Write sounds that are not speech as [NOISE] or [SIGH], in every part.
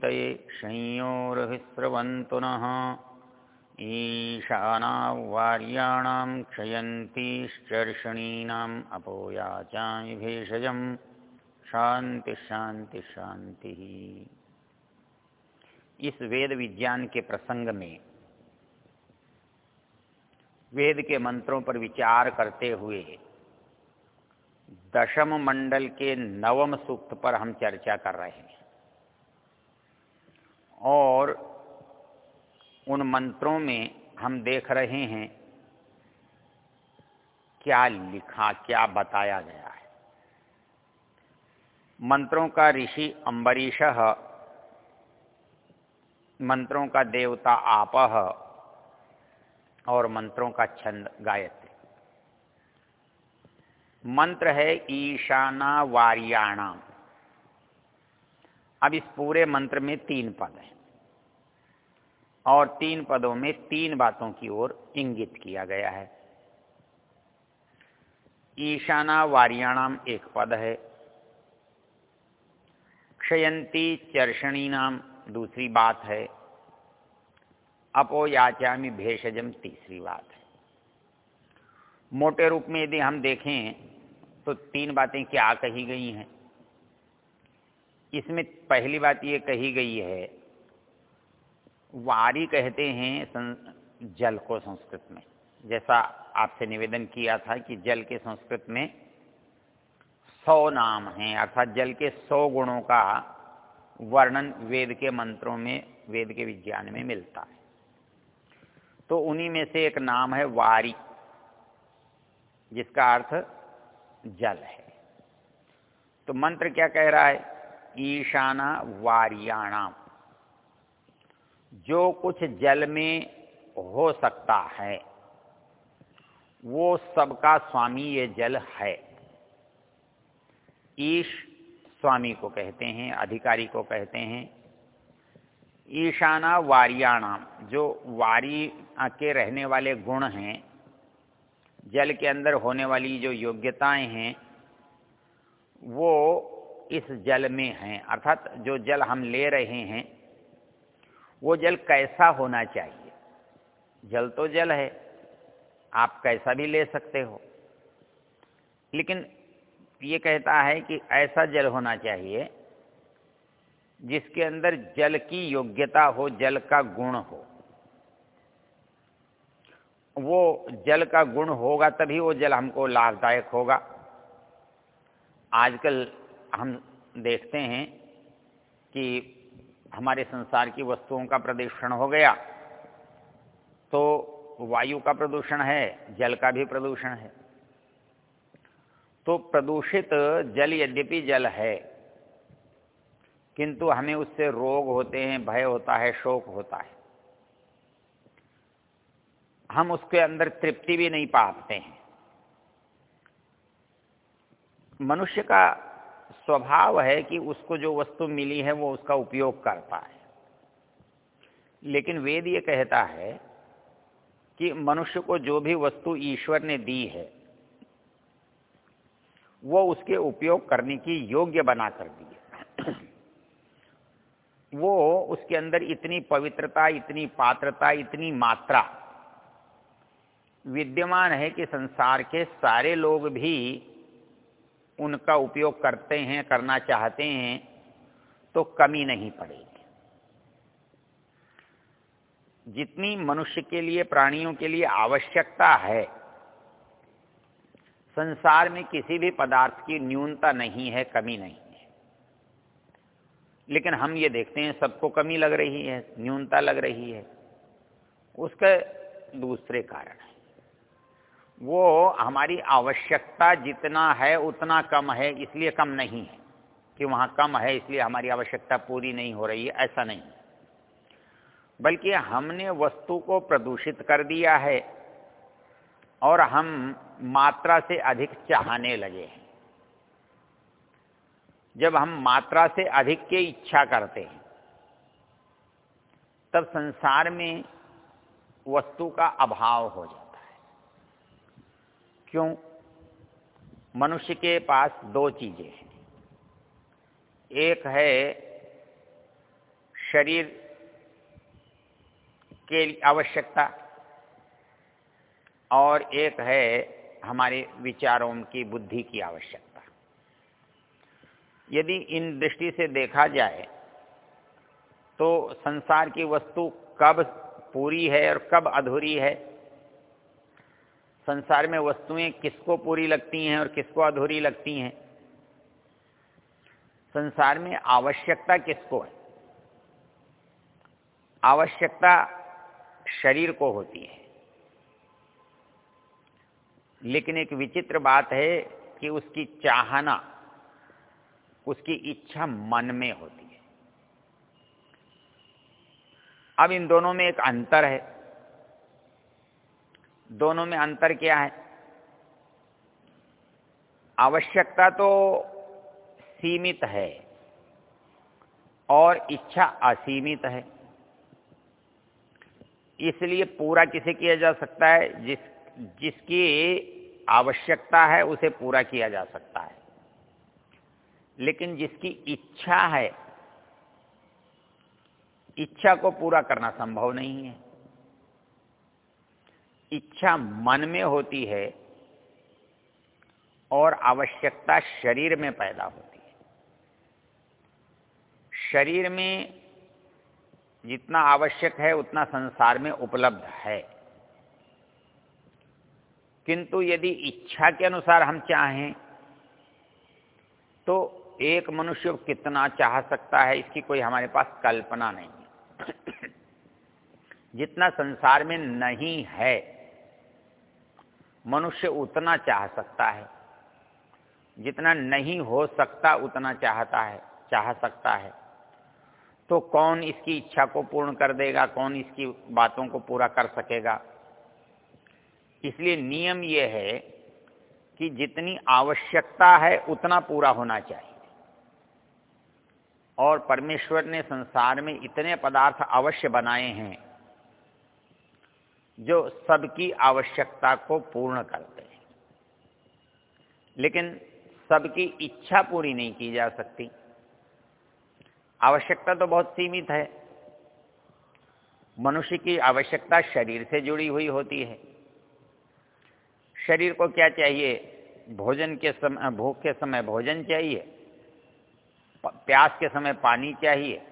पीतये संयोरभिस्रवन्तु नः ईशानावार्याणां क्षयन्तीश्चर्षणीनाम् अपोयाचामि भेषजं शांति शांति शांति इस वेद विज्ञान के प्रसंग में, वेद के मंत्रों पर विचार करते हुए, दशम मंडल के नवम सूक्त पर हम चर्चा कर रहे हैं। और उन मंत्रों में हम देख रहे हैं क्या लिखा, क्या बताया गया है। मंत्रों का ऋषि अम्बरीश, मंत्रों का देवता आपह और मंत्रों का छंद गायत्री। मंत्र है ईशाना वार्याणाम। अब इस पूरे मंत्र में तीन पद हैं। और तीन पदों में तीन बातों की ओर इंगित किया गया है। ईशाना वार्याणाम एक पद है। क्षयंती चर्षणी नाम दूसरी बात है। अपो याचामी भेषजम तीसरी बात है। मोटे रूप में यदि हम देखें तो तीन बातें क्या कही गई हैं? इसमें पहली बात ये कही गई है, वारी कहते हैं जल को संस्कृत में। जैसा आपसे निवेदन किया था कि जल के संस्कृत में सौ नाम हैं, अर्थात जल के सौ गुणों का वर्णन वेद के मंत्रों में, वेद के विज्ञान में मिलता है। तो उन्हीं में से एक नाम है वारी, जिसका अर्थ जल है। तो मंत्र क्या कह रहा है? ईशाना वारियाणाम। जो कुछ जल में हो सकता है, वो सबका स्वामी ये जल है। ईश स्वामी को कहते हैं, अधिकारी को कहते हैं। ईशाना वारियाणाम, जो वारी के रहने वाले गुण हैं, जल के अंदर होने वाली जो योग्यताएँ हैं, वो इस जल में हैं। अर्थात जो जल हम ले रहे हैं, वो जल कैसा होना चाहिए? जल तो जल है, आप कैसा भी ले सकते हो। लेकिन ये कहता है कि ऐसा जल होना चाहिए, जिसके अंदर जल की योग्यता हो, जल का गुण हो। वो जल का गुण होगा तभी वो जल हमको लाभदायक होगा। आजकल हम देखते हैं कि हमारे संसार की वस्तुओं का प्रदूषण हो गया तो वायु का प्रदूषण है, जल का भी प्रदूषण है। तो प्रदूषित जल यद्यपि जल है, किंतु हमें उससे रोग होते हैं, भय होता है, शोक होता है। हम उसके अंदर तृप्ति भी नहीं पाते हैं। मनुष्य का स्वभाव है कि उसको जो वस्तु मिली है, वो उसका उपयोग करता है लेकिन वेद ये कहता है कि मनुष्य को जो भी वस्तु ईश्वर ने दी है, वो उसके उपयोग करने की योग्य बना कर दी है। वो उसके अंदर इतनी पवित्रता, इतनी पात्रता, इतनी मात्रा, विद्यमान है कि संसार के सारे लोग भी उनका उपयोग करते हैं, करना चाहते हैं तो कमी नहीं पड़ेगी। जितनी मनुष्य के लिए, प्राणियों के लिए आवश्यकता है, संसार में किसी भी पदार्थ की न्यूनता नहीं है, कमी नहीं है। लेकिन हम ये देखते हैं, सबको कमी लग रही है, न्यूनता लग रही है। उसके दूसरे कारण है। वो हमारी आवश्यकता जितना है उतना कम है, इसलिए कम नहीं है। कि वहाँ कम है, इसलिए हमारी आवश्यकता पूरी नहीं हो रही है, ऐसा नहीं बल्कि हमने वस्तु को प्रदूषित कर दिया है और हम मात्रा से अधिक चाहने लगे हैं। जब हम मात्रा से अधिक की इच्छा करते हैं, तब संसार में वस्तु का अभाव हो जाता है। क्यों? मनुष्य के पास दो चीज़ें हैं। एक है शरीर के आवश्यकता और एक है हमारे विचारों की बुद्धि की आवश्यकता। यदि इन दृष्टि से देखा जाए तो संसार की वस्तु कब पूरी है और कब अधूरी है संसार में वस्तुएँ किसको पूरी लगती हैं और किसको अधूरी लगती हैं? संसार में आवश्यकता किसको है? आवश्यकता शरीर को होती है। लेकिन एक विचित्र बात है कि उसकी चाहना, उसकी इच्छा मन में होती है। अब इन दोनों में एक अंतर है। दोनों में अंतर क्या है? आवश्यकता तो सीमित है और इच्छा असीमित है। इसलिए पूरा किसे किया जा सकता है? जिस, जिसकी आवश्यकता है उसे पूरा किया जा सकता है। लेकिन जिसकी इच्छा है, इच्छा को पूरा करना संभव नहीं है। इच्छा मन में होती है और आवश्यकता शरीर में पैदा होती है। शरीर में जितना आवश्यक है, उतना संसार में उपलब्ध है। किंतु यदि इच्छा के अनुसार हम चाहें तो एक मनुष्य कितना चाह सकता है, इसकी कोई हमारे पास कल्पना नहीं है। [CLEARS THROAT] जितना संसार में नहीं है मनुष्य उतना चाह सकता है। जितना नहीं हो सकता, उतना चाहता है, चाह सकता है। तो कौन इसकी इच्छा को पूर्ण कर देगा? कौन इसकी बातों को पूरा कर सकेगा? इसलिए नियम यह है कि जितनी आवश्यकता है, उतना पूरा होना चाहिए। और परमेश्वर ने संसार में इतने पदार्थ अवश्य बनाए हैं जो सबकी आवश्यकता को पूर्ण करते हैं। लेकिन सबकी इच्छा पूरी नहीं की जा सकती। आवश्यकता तो बहुत सीमित है। मनुष्य की आवश्यकता शरीर से जुड़ी हुई होती है। शरीर को क्या चाहिए? भोजन के समय भूख के समय भोजन चाहिए प्यास के समय पानी चाहिए,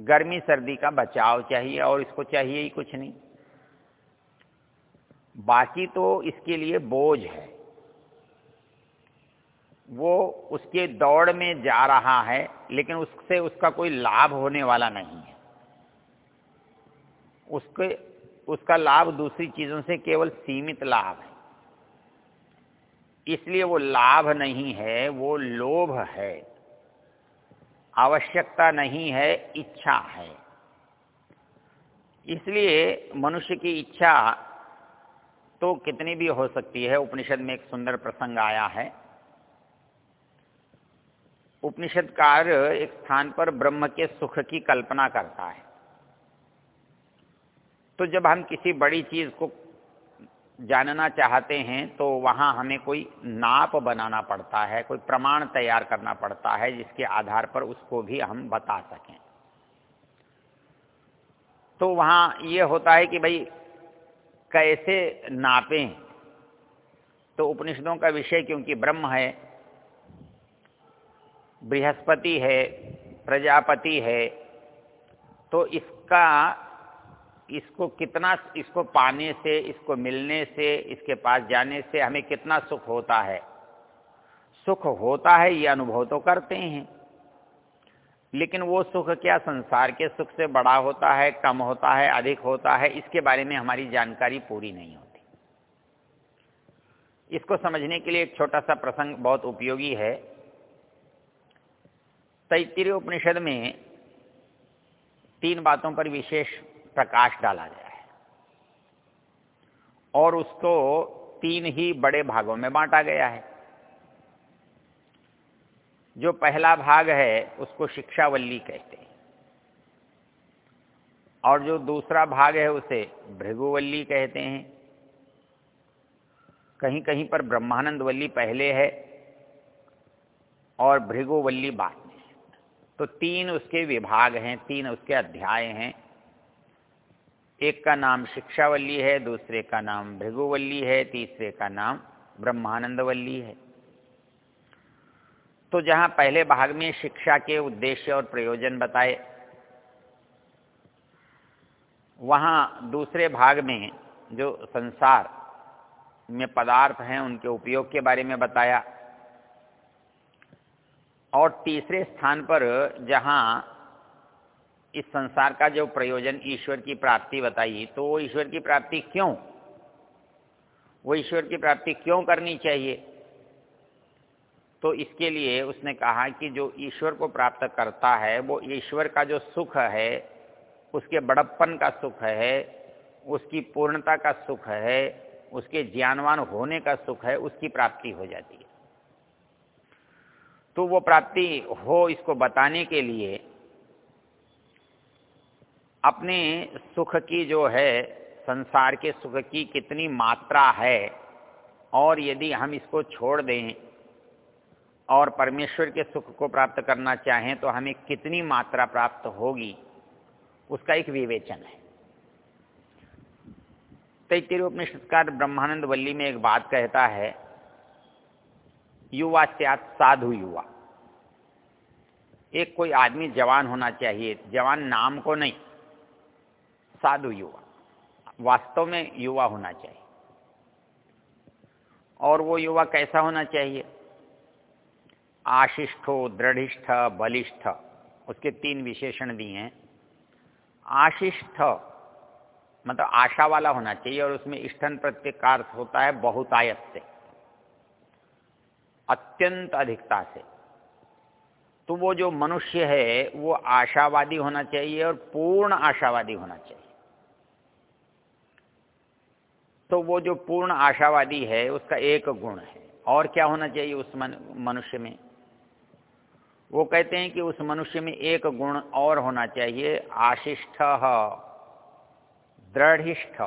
गर्मी, सर्दी का बचाव चाहिए और इसको चाहिए ही कुछ नहीं। बाकी तो इसके लिए बोझ है। वो उसके दौड़ में जा रहा है, लेकिन उससे उसका कोई लाभ होने वाला नहीं है। उसके, उसका लाभ दूसरी चीज़ों से केवल सीमित लाभ है। इसलिए वो लाभ नहीं है, वो लोभ है। आवश्यकता नहीं है, इच्छा है। इसलिए मनुष्य की इच्छा तो कितनी भी हो सकती है, उपनिषद में एक सुंदर प्रसंग आया है। उपनिषदकार एक स्थान पर ब्रह्म के सुख की कल्पना करता है। तो जब हम किसी बड़ी चीज़ को जानना चाहते हैं तो वहाँ हमें कोई नाप बनाना पड़ता है, कोई प्रमाण तैयार करना पड़ता है, जिसके आधार पर उसको भी हम बता सकें। तो वहाँ ये होता है कि भाई कैसे नापें। तो उपनिषदों का विषय क्योंकि ब्रह्म है, बृहस्पति है, प्रजापति है तो इसका, इसको कितना, इसको पाने से, इसको मिलने से, इसके पास जाने से हमें कितना सुख होता है? सुख होता है ये अनुभव तो करते हैं। लेकिन वो सुख क्या संसार के सुख से बड़ा होता है, कम होता है, अधिक होता है, इसके बारे में हमारी जानकारी पूरी नहीं होती। इसको समझने के लिए एक छोटा सा प्रसंग बहुत उपयोगी है। तैतरीय उपनिषद में तीन बातों पर विशेष प्रकाश डाला गया है। और उसको तीन ही बड़े भागों में बांटा गया है। जो पहला भाग है, उसको शिक्षावल्ली कहते हैं। और जो दूसरा भाग है, उसे भृगुवल्ली कहते हैं। कहीं कहीं पर ब्रह्मानंद वल्ली पहले है और भृगुवल्ली बाद में तो तीन उसके विभाग हैं, तीन उसके अध्याय हैं। एक का नाम शिक्षावल्ली है, दूसरे का नाम भृगुवल्ली है, तीसरे का नाम ब्रह्मानंदवल्ली है। तो जहाँ पहले भाग में शिक्षा के उद्देश्य और प्रयोजन बताए, वहाँ दूसरे भाग में जो संसार में पदार्थ हैं, उनके उपयोग के बारे में बताया। और तीसरे स्थान पर जहाँ इस संसार का जो प्रयोजन ईश्वर की प्राप्ति बताई तो वो ईश्वर की प्राप्ति क्यों? वो ईश्वर की प्राप्ति क्यों करनी चाहिए? तो इसके लिए उसने कहा कि जो ईश्वर को प्राप्त करता है, वो ईश्वर का जो सुख है, उसके बड़प्पन का सुख है, उसकी पूर्णता का सुख है, उसके ज्ञानवान होने का सुख है, उसकी प्राप्ति हो जाती है। तो वो प्राप्ति हो इसको बताने के लिए अपने सुख की जो है, संसार के सुख की कितनी मात्रा है, और यदि हम इसको छोड़ दें और परमेश्वर के सुख को प्राप्त करना चाहें तो हमें कितनी मात्रा प्राप्त होगी? उसका एक विवेचन है। तैतरीयोपनिषदकार ब्रह्मानंद वल्ली में एक बात कहता है, युवा त्याग साधु युवा। एक कोई आदमी जवान होना चाहिए, जवान नाम को नहीं, साधु युवा। वास्तव में युवा होना चाहिए। और वो युवा कैसा होना चाहिए? आशिष्ठो, दृढ़िष्ठ, बलिष्ठ। उसके तीन विशेषण दिए हैं। आशिष्ठ मतलब आशा वाला होना चाहिए और उसमें इष्टन प्रत्येक होता है बहुतायत से अत्यंत अधिकता से। तो वो जो मनुष्य है, वो आशावादी होना चाहिए और पूर्ण आशावादी होना चाहिए। तो वो जो पूर्ण आशावादी है, उसका एक गुण है। और क्या होना चाहिए उस मनुष्य में? वो कहते हैं कि उस मनुष्य में एक गुण और होना चाहिए आशिष्ठ दृढ़िष्ठ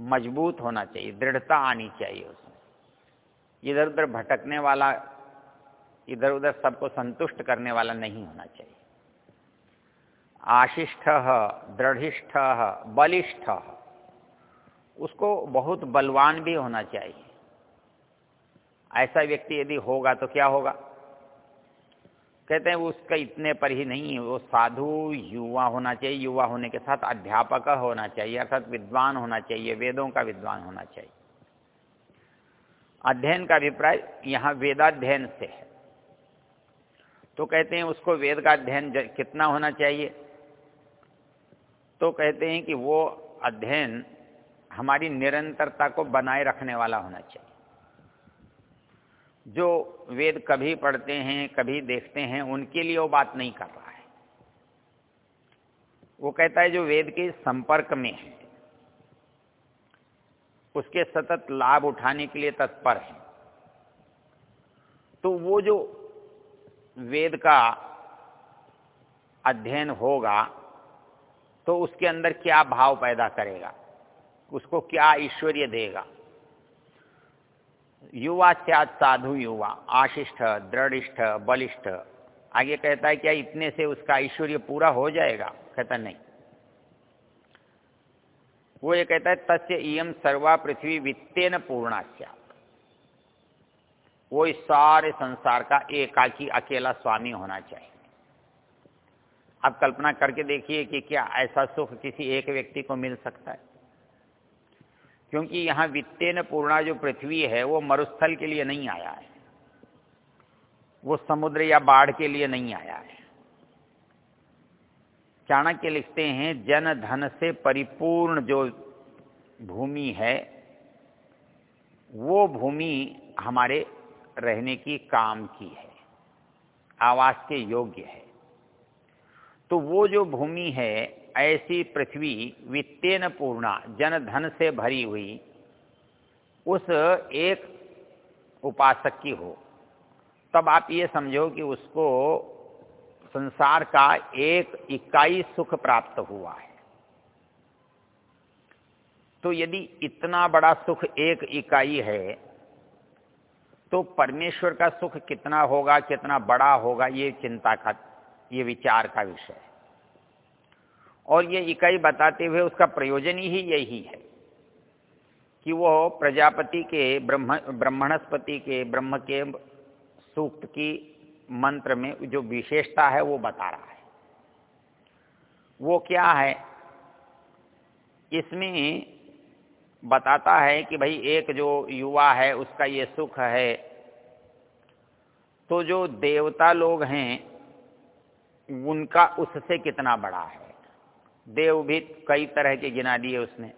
मज़बूत होना चाहिए, दृढ़ता आनी चाहिए उसमें। इधर उधर भटकने वाला, इधर उधर सबको संतुष्ट करने वाला नहीं होना चाहिए। आशिष्ठ दृढ़िष्ठ बलिष्ठ, उसको बहुत बलवान भी होना चाहिए। ऐसा व्यक्ति यदि होगा तो क्या होगा? कहते हैं, उसका इतने पर ही नहीं, वो साधु युवा होना चाहिए, युवा होने के साथ अध्यापक होना चाहिए, अर्थात विद्वान होना चाहिए, वेदों का विद्वान होना चाहिए। अध्ययन का अभिप्राय यहाँ वेदाध्ययन से है। तो कहते हैं, उसको वेद का अध्ययन कितना होना चाहिए? तो कहते हैं कि वो अध्ययन हमारी निरंतरता को बनाए रखने वाला होना चाहिए। जो वेद कभी पढ़ते हैं, कभी देखते हैं, उनके लिए वो बात नहीं कर रहा है। वो कहता है जो वेद के संपर्क में है, उसके सतत लाभ उठाने के लिए तत्पर है। तो वो जो वेद का अध्ययन होगा तो उसके अंदर क्या भाव पैदा करेगा? उसको क्या ऐश्वर्य देगा? युवा त्याग साधु युवा आशिष्ठ दृढ़िष्ठ बलिष्ठ। आगे कहता है, क्या इतने से उसका ऐश्वर्य पूरा हो जाएगा? कहता नहीं। वो ये कहता है, तस्य इम सर्वा पृथ्वी वित्तेन पूर्णा वो इस सारे संसार का एकाकी अकेला स्वामी होना चाहिए। आप कल्पना करके देखिए कि क्या ऐसा सुख किसी एक व्यक्ति को मिल सकता है। क्योंकि यहाँ वित्तेन पूर्णा जो पृथ्वी है, वो मरुस्थल के लिए नहीं आया है। वो समुद्र या बाढ़ के लिए नहीं आया है। चाणक्य लिखते हैं, जन धन से परिपूर्ण जो भूमि है, वो भूमि हमारे रहने की काम की है, आवास के योग्य है। तो वो जो भूमि है ऐसी पृथ्वी वित्तेन पूर्णा जन धन से भरी हुई, उस एक उपासक की हो। तब आप ये समझो कि उसको संसार का एक इकाई सुख प्राप्त हुआ है। तो यदि इतना बड़ा सुख एक इकाई है तो परमेश्वर का सुख कितना होगा, कितना बड़ा होगा, ये चिंता का, ये विचार का विषय है। और ये इकाई बताते हुए उसका प्रयोजन ही यही है कि वो प्रजापति के ब्रह्म, ब्रह्मणस्पति के, ब्रह्म के सूक्त की मंत्र में जो विशेषता है वो बता रहा है। वो क्या है? इसमें बताता है कि भाई एक जो युवा है, उसका ये सुख है। तो जो देवता लोग हैं, उनका उससे कितना बड़ा है? देव भी कई तरह के गिना दिए उसने।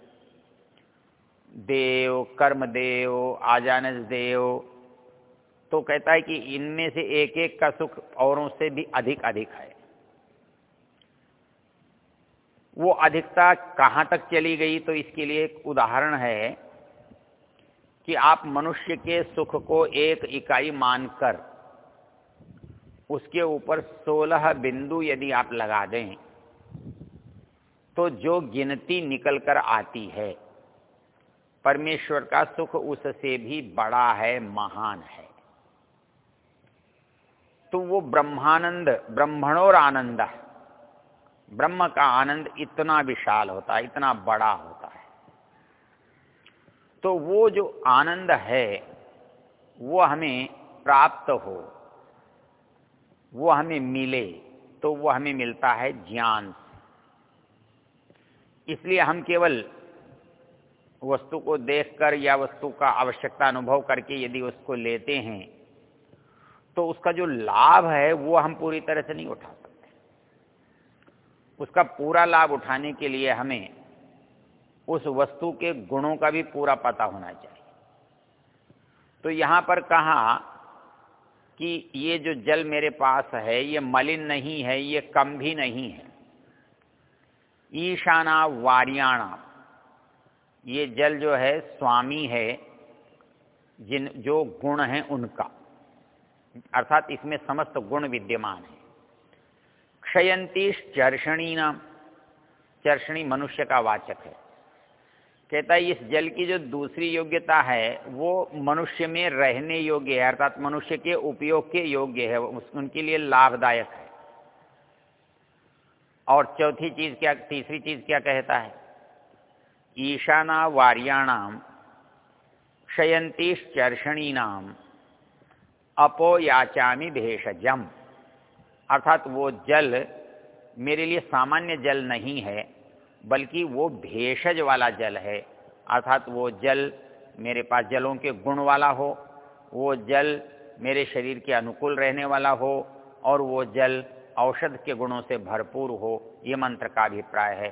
देव, कर्म देव, आजानस देव। तो कहता है कि इनमें से एक एक का सुख औरों से भी अधिक अधिक है। वो अधिकता कहाँ तक चली गई? तो इसके लिए एक उदाहरण है कि आप मनुष्य के सुख को एक इकाई मानकर उसके ऊपर सोलह बिंदु यदि आप लगा दें तो जो गिनती निकल कर आती है, परमेश्वर का सुख उससे भी बड़ा है, महान है। तो वो ब्रह्मानंद ब्रह्मणोर आनंद ब्रह्म का आनंद इतना विशाल होता है, इतना बड़ा होता है। तो वो जो आनंद है, वो हमें प्राप्त हो, वो हमें मिले तो वो हमें मिलता है ज्ञान इसलिए हम केवल वस्तु को देखकर या वस्तु का आवश्यकता अनुभव करके यदि उसको लेते हैं तो उसका जो लाभ है वो हम पूरी तरह से नहीं उठा सकते। उसका पूरा लाभ उठाने के लिए हमें उस वस्तु के गुणों का भी पूरा पता होना चाहिए। तो यहाँ पर कहा कि ये जो जल मेरे पास है, ये मलिन नहीं है, ये कम भी नहीं है। ईशाना वारियाणा। ये जल जो है, स्वामी है, जिन, जो गुण है उनका। अर्थात इसमें समस्त गुण विद्यमान है। क्षयंती चर्षणी नाम। चर्षणी मनुष्य का वाचक है। कहता है, इस जल की जो दूसरी योग्यता है, वो मनुष्य में रहने योग्य है, अर्थात मनुष्य के उपयोग के योग्य है उनके लिए लाभदायक है। और चौथी चीज़ क्या, तीसरी चीज़ क्या कहता है? ईशाना वार्याणाम क्षयंती नाम अपो याचामी भेषजम। अर्थात वो जल मेरे लिए सामान्य जल नहीं है, बल्कि वो भेषज वाला जल है। अर्थात वो जल मेरे पास जलों के गुण वाला हो, वो जल मेरे शरीर के अनुकूल रहने वाला हो, और वो जल औषध के गुणों से भरपूर हो ये मंत्र का अभिप्राय है।